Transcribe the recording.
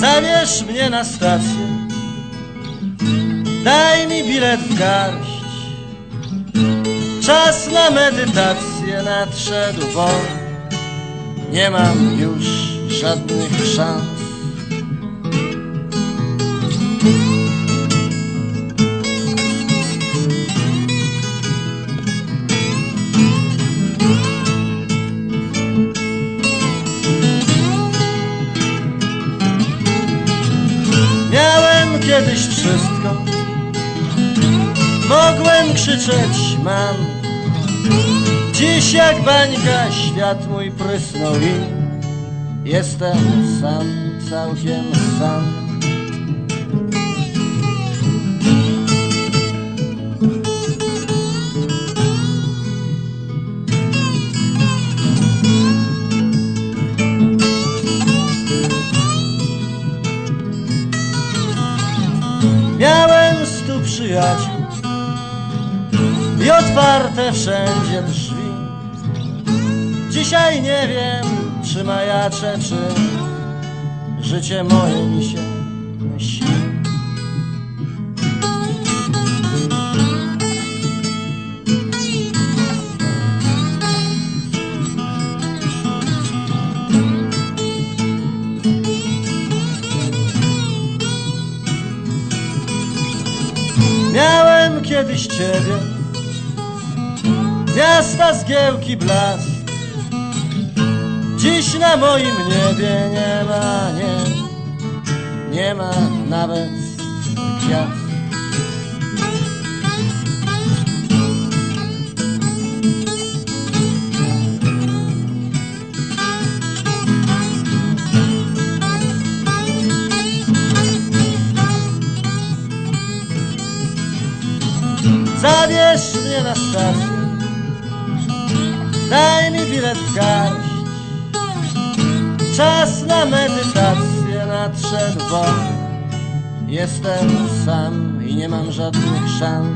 Zabierz mnie na stację. Daj mi bilet w garść. Czas na medytację nadszedł, bo Nie mam już żadnych szans kiedyś wszystko Mogłem krzyczeć mam. Dziś jak bańka świat mój prysnął i Jestem sam, całkiem sam Stu przyjaciół i otwarte wszędzie drzwi. Dzisiaj nie wiem, czy majaczę, czy życie moje mi się śni. Kiedyś ciebie. Miasta zgiełki blask. Dziś na moim niebie nie ma, nie Nie ma nawet gwiazd Zabierz mnie na stację Daj mi bilet w garść. Czas na medytację nadszedł, bo Jestem sam i nie mam żadnych szans